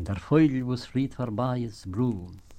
in der Feudel, wo's fried vorbei ist, brüllt.